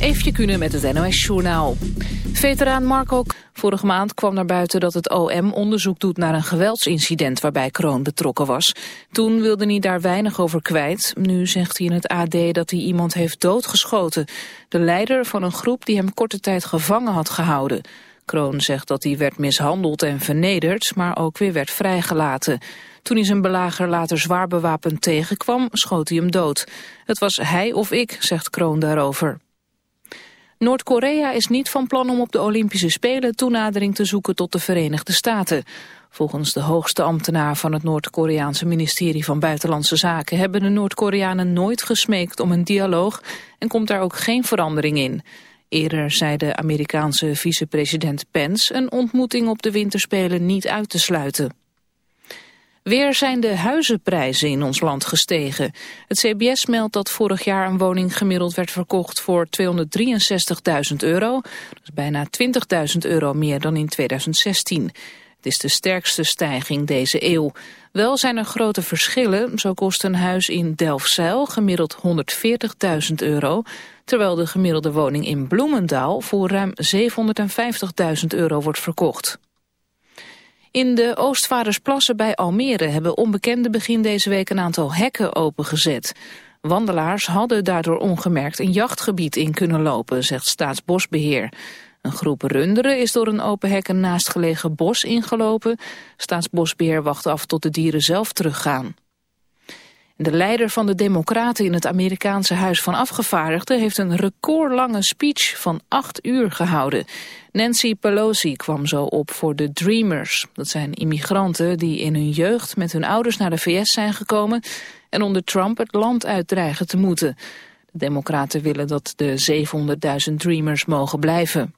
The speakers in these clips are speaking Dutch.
Eefje Kunnen met het NOS-journaal. Veteraan Marco vorige maand kwam naar buiten dat het OM onderzoek doet naar een geweldsincident waarbij Kroon betrokken was. Toen wilde hij daar weinig over kwijt. Nu zegt hij in het AD dat hij iemand heeft doodgeschoten. De leider van een groep die hem korte tijd gevangen had gehouden. Kroon zegt dat hij werd mishandeld en vernederd, maar ook weer werd vrijgelaten. Toen hij zijn belager later zwaar bewapend tegenkwam, schoot hij hem dood. Het was hij of ik, zegt Kroon daarover. Noord-Korea is niet van plan om op de Olympische Spelen toenadering te zoeken tot de Verenigde Staten. Volgens de hoogste ambtenaar van het Noord-Koreaanse ministerie van Buitenlandse Zaken hebben de Noord-Koreanen nooit gesmeekt om een dialoog en komt daar ook geen verandering in. Eerder zei de Amerikaanse vicepresident Pence een ontmoeting op de winterspelen niet uit te sluiten. Weer zijn de huizenprijzen in ons land gestegen. Het CBS meldt dat vorig jaar een woning gemiddeld werd verkocht voor 263.000 euro. Dat is bijna 20.000 euro meer dan in 2016. Het is de sterkste stijging deze eeuw. Wel zijn er grote verschillen. Zo kost een huis in Delfzijl gemiddeld 140.000 euro... terwijl de gemiddelde woning in Bloemendaal voor ruim 750.000 euro wordt verkocht. In de Oostvaardersplassen bij Almere hebben onbekenden begin deze week een aantal hekken opengezet. Wandelaars hadden daardoor ongemerkt een jachtgebied in kunnen lopen, zegt Staatsbosbeheer. Een groep runderen is door een open hek een naastgelegen bos ingelopen. Staatsbosbeheer wacht af tot de dieren zelf teruggaan. De leider van de Democraten in het Amerikaanse Huis van Afgevaardigden heeft een recordlange speech van acht uur gehouden. Nancy Pelosi kwam zo op voor de Dreamers. Dat zijn immigranten die in hun jeugd met hun ouders naar de VS zijn gekomen en onder Trump het land uitdreigen te moeten. De Democraten willen dat de 700.000 Dreamers mogen blijven.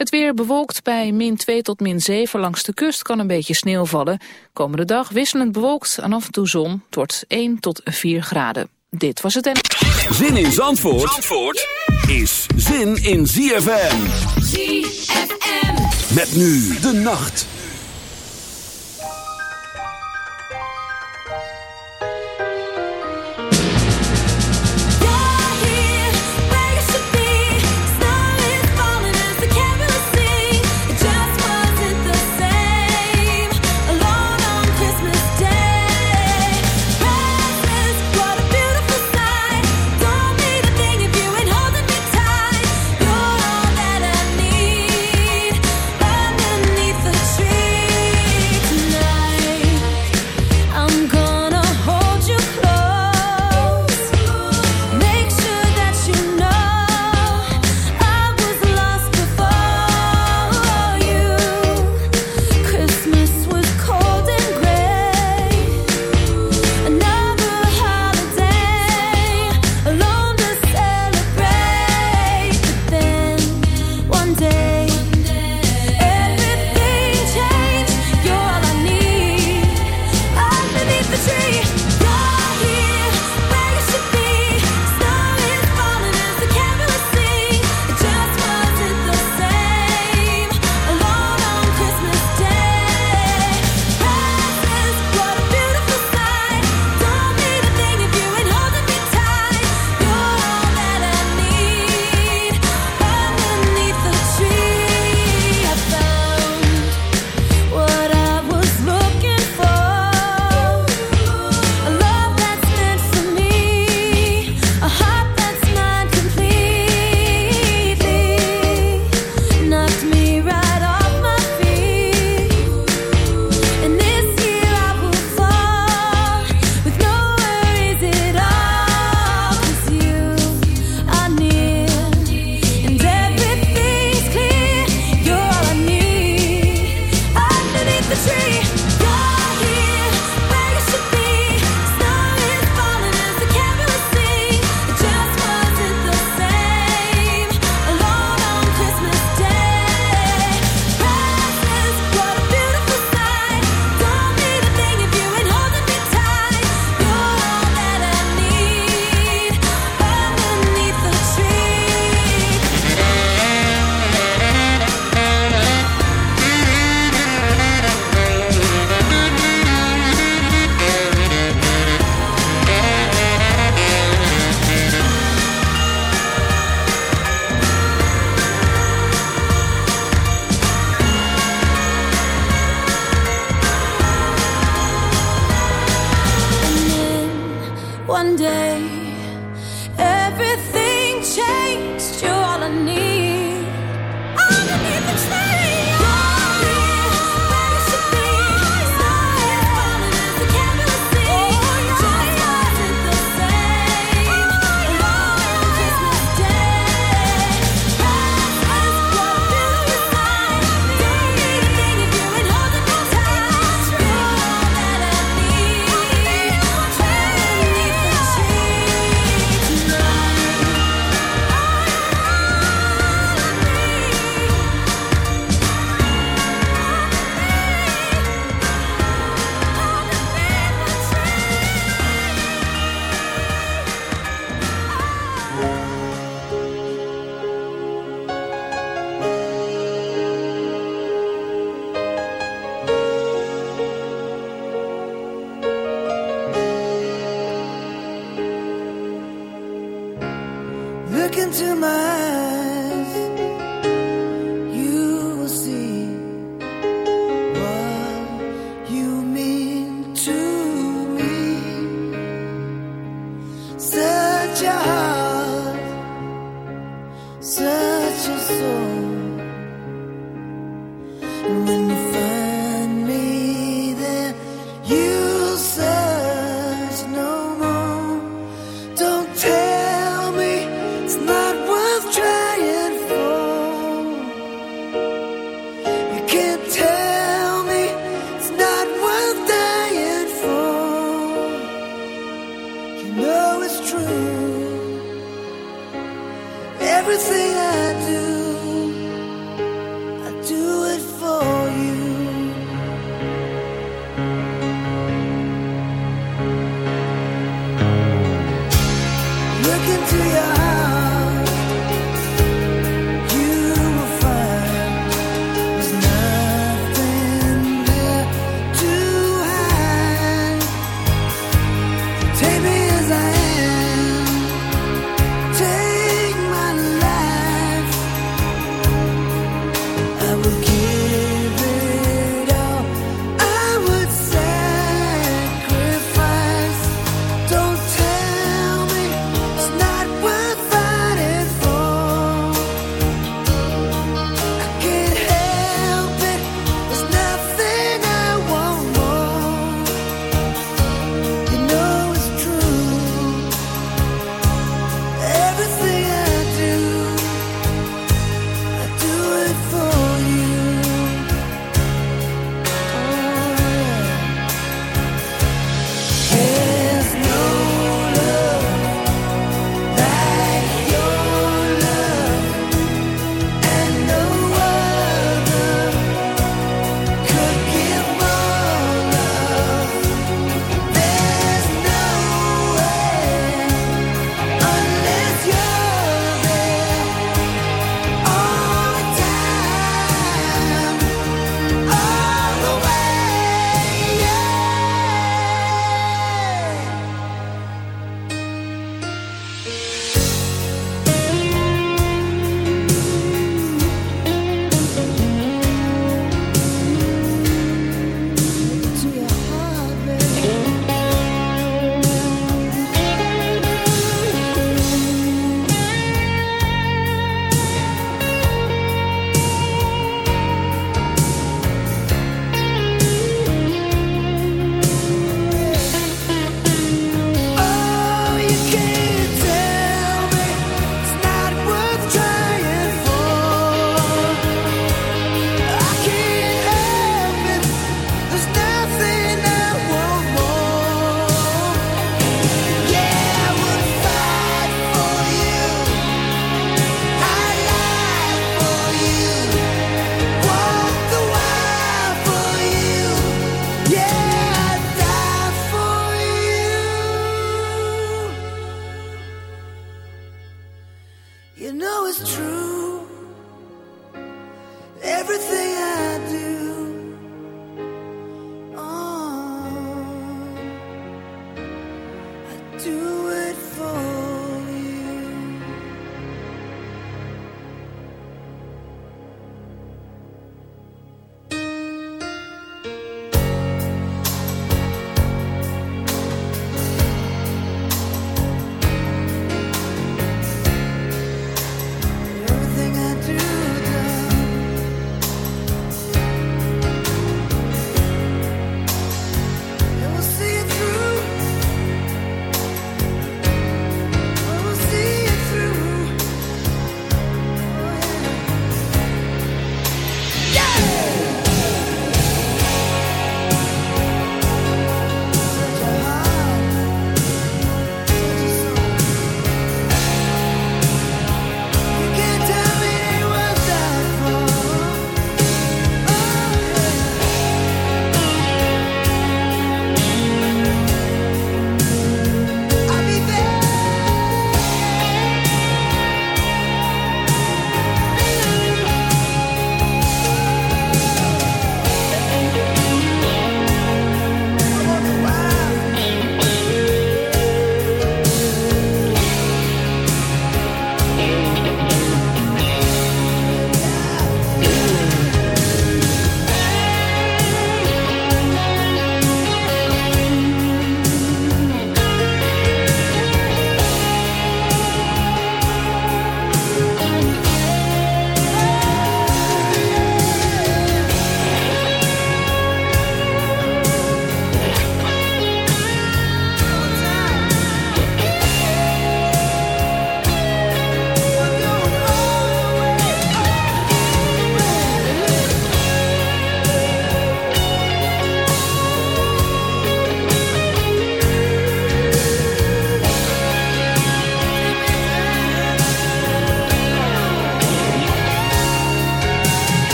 Het weer bewolkt bij min 2 tot min 7 langs de kust kan een beetje sneeuw vallen. Komende dag wisselend bewolkt en af en toe zon. tot 1 tot 4 graden. Dit was het en... Zin in Zandvoort, Zandvoort is zin in ZFM. ZFM. Met nu de nacht.